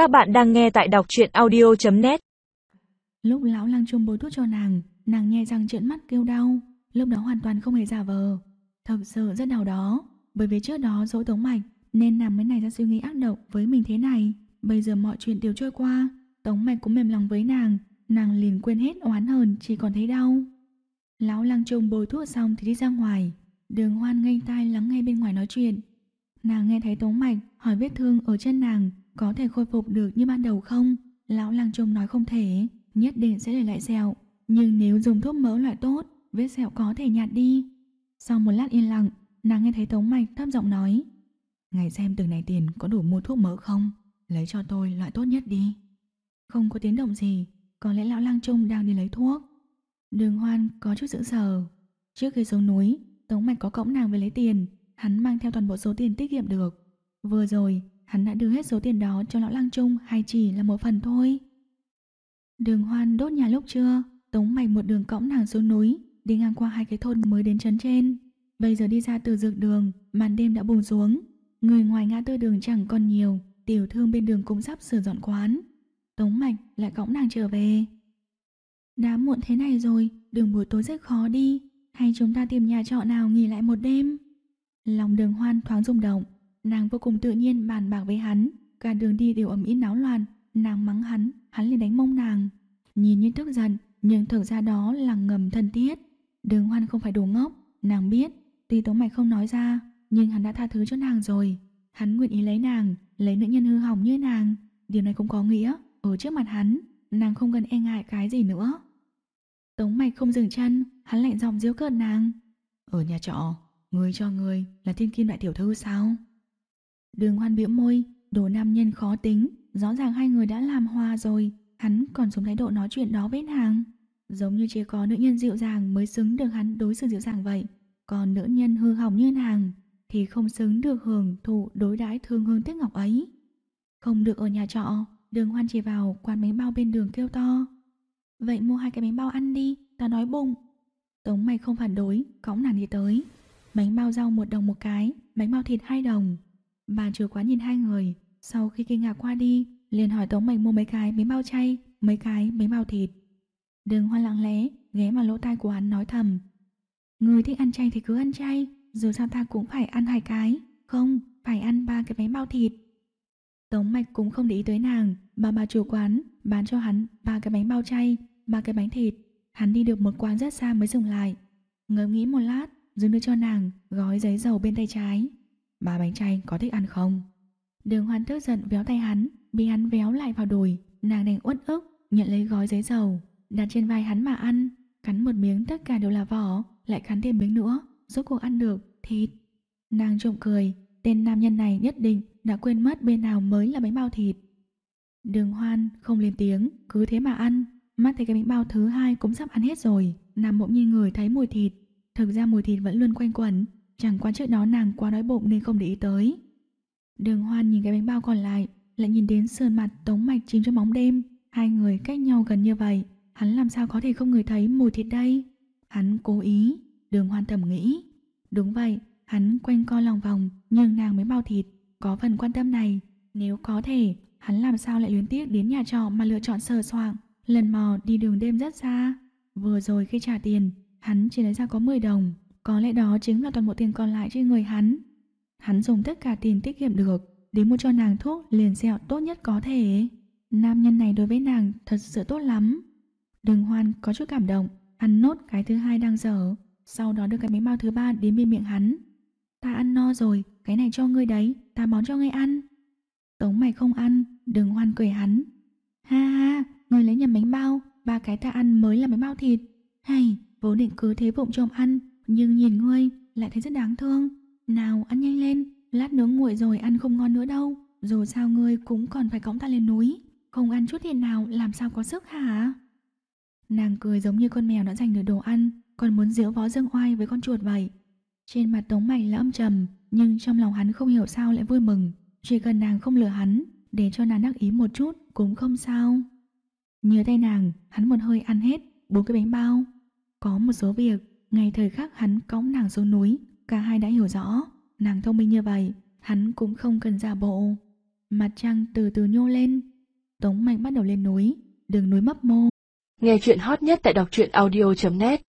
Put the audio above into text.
Các bạn đang nghe tại đọc truyện audio.net Lúc lão lang chung bôi thuốc cho nàng, nàng nghe răng trợn mắt kêu đau. Lúc đó hoàn toàn không hề giả vờ. Thật sự rất đau đó. Bởi vì trước đó dỗ tống mạch nên nàng mới này ra suy nghĩ ác độc với mình thế này. Bây giờ mọi chuyện đều trôi qua. Tống mạch cũng mềm lòng với nàng. Nàng liền quên hết oán hờn chỉ còn thấy đau. Lão lang chung bôi thuốc xong thì đi ra ngoài. Đường hoan ngây tai lắng nghe bên ngoài nói chuyện. Nàng nghe thấy tống mạch hỏi vết thương ở chân nàng có thể khôi phục được như ban đầu không? Lão lang trung nói không thể, nhất định sẽ để lại sẹo. Nhưng nếu dùng thuốc mỡ loại tốt, vết sẹo có thể nhạt đi. Sau một lát yên lặng, nàng nghe thấy Tống Mạch thấp giọng nói. Ngày xem từng này tiền có đủ mua thuốc mỡ không? Lấy cho tôi loại tốt nhất đi. Không có tiếng động gì, có lẽ lão lang trung đang đi lấy thuốc. Đường hoan có chút giữ sờ. Trước khi xuống núi, Tống Mạch có cõng nàng về lấy tiền, hắn mang theo toàn bộ số tiền tiết kiệm được. Vừa rồi, hắn đã đưa hết số tiền đó cho lão lang trung hay chỉ là một phần thôi. Đường hoan đốt nhà lúc trưa, tống mạch một đường cõng nàng xuống núi, đi ngang qua hai cái thôn mới đến trấn trên. Bây giờ đi ra từ dược đường, màn đêm đã buông xuống. Người ngoài ngã tư đường chẳng còn nhiều, tiểu thương bên đường cũng sắp sửa dọn quán. Tống mạch lại cõng nàng trở về. Đã muộn thế này rồi, đường buổi tối rất khó đi. Hay chúng ta tìm nhà trọ nào nghỉ lại một đêm? Lòng đường hoan thoáng rung động, Nàng vô cùng tự nhiên bàn bạc với hắn, cả đường đi đều ầm ĩ náo loạn, nàng mắng hắn, hắn liền đánh mông nàng. Nhìn như tức giận, nhưng thực ra đó là ngầm thân thiết. Đường hoan không phải đồ ngốc, nàng biết, tuy Tống Mạch không nói ra, nhưng hắn đã tha thứ cho nàng rồi. Hắn nguyện ý lấy nàng, lấy nữ nhân hư hỏng như nàng. Điều này cũng có nghĩa, ở trước mặt hắn, nàng không cần e ngại cái gì nữa. Tống Mạch không dừng chân, hắn lạnh giọng giễu cợt nàng. Ở nhà trọ, người cho người là thiên kim đại tiểu thư sao? Đường hoan biểu môi, đồ nam nhân khó tính, rõ ràng hai người đã làm hòa rồi, hắn còn sống thái độ nói chuyện đó với nàng. Giống như chỉ có nữ nhân dịu dàng mới xứng được hắn đối xử dịu dàng vậy, còn nữ nhân hư hỏng như nàng thì không xứng được hưởng thụ đối đãi thương hương tiếc ngọc ấy. Không được ở nhà trọ, đường hoan chỉ vào quán bánh bao bên đường kêu to. Vậy mua hai cái bánh bao ăn đi, ta nói bụng. Tống mày không phản đối, cõng nàng đi tới. Bánh bao rau một đồng một cái, bánh bao thịt hai đồng. Bà chủ quán nhìn hai người, sau khi kinh ngạc qua đi, liền hỏi Tống Mạch mua mấy cái bánh bao chay, mấy cái bánh bao thịt. Đường hoa lặng lẽ, ghé vào lỗ tai của hắn nói thầm. Người thích ăn chay thì cứ ăn chay, dù sao ta cũng phải ăn hai cái, không, phải ăn ba cái bánh bao thịt. Tống Mạch cũng không để ý tới nàng, bà bà chủ quán bán cho hắn ba cái bánh bao chay, ba cái bánh thịt. Hắn đi được một quán rất xa mới dừng lại. Ngẫm nghĩ một lát, rồi đưa cho nàng gói giấy dầu bên tay trái. Ba bánh chay có thích ăn không? Đường hoan tức giận véo tay hắn, bị hắn véo lại vào đùi, nàng đành uất ức, nhận lấy gói giấy dầu, đặt trên vai hắn mà ăn, cắn một miếng tất cả đều là vỏ, lại cắn thêm miếng nữa, rốt cuộc ăn được, thịt. Nàng trộm cười, tên nam nhân này nhất định đã quên mất bên nào mới là bánh bao thịt. Đường hoan không lên tiếng, cứ thế mà ăn, mắt thấy cái bánh bao thứ hai cũng sắp ăn hết rồi, nằm bỗng nhiên người thấy mùi thịt, thực ra mùi thịt vẫn luôn quanh quẩn, Chẳng qua trước đó nàng quá đói bụng nên không để ý tới. Đường hoan nhìn cái bánh bao còn lại, lại nhìn đến sườn mặt tống mạch chìm trong bóng đêm. Hai người cách nhau gần như vậy, hắn làm sao có thể không ngửi thấy mùi thịt đây? Hắn cố ý, đường hoan thầm nghĩ. Đúng vậy, hắn quanh co lòng vòng, nhưng nàng mới bao thịt, có phần quan tâm này. Nếu có thể, hắn làm sao lại luyến tiếc đến nhà trọ mà lựa chọn sờ soạng, lần mò đi đường đêm rất xa. Vừa rồi khi trả tiền, hắn chỉ lấy ra có 10 đồng, có lẽ đó chính là toàn bộ tiền còn lại trên người hắn. Hắn dùng tất cả tiền tiết kiệm được để mua cho nàng thuốc liền sẹo tốt nhất có thể. Nam nhân này đối với nàng thật sự tốt lắm. Đường hoan có chút cảm động, hắn nốt cái thứ hai đang dở, sau đó đưa cái bánh bao thứ ba đến bên miệng hắn. Ta ăn no rồi, cái này cho ngươi đấy, ta bón cho ngươi ăn. Tống mày không ăn, đường hoan cười hắn. Ha ha, ngươi lấy nhầm bánh bao, ba cái ta ăn mới là bánh bao thịt. Hay, vốn định cứ thế vụng trộm ăn, nhưng nhìn ngươi lại thấy rất đáng thương. Nào ăn nhanh lên, lát nướng nguội rồi ăn không ngon nữa đâu. Dù sao ngươi cũng còn phải cõng ta lên núi. Không ăn chút tiền nào làm sao có sức hả? Nàng cười giống như con mèo đã giành được đồ ăn, còn muốn diễu võ dương oai với con chuột vậy. Trên mặt tống mày là âm trầm, nhưng trong lòng hắn không hiểu sao lại vui mừng. Chỉ cần nàng không lừa hắn, để cho nàng đắc ý một chút cũng không sao. Nhớ tay nàng, hắn một hơi ăn hết bốn cái bánh bao. Có một số việc ngay thời khắc hắn cõng nàng xuống núi, cả hai đã hiểu rõ, nàng thông minh như vậy, hắn cũng không cần giả bộ. Mặt trăng từ từ nhô lên. Tống mạnh bắt đầu lên núi, đường núi mấp mô. Nghe chuyện hot nhất tại đọc truyện audio.net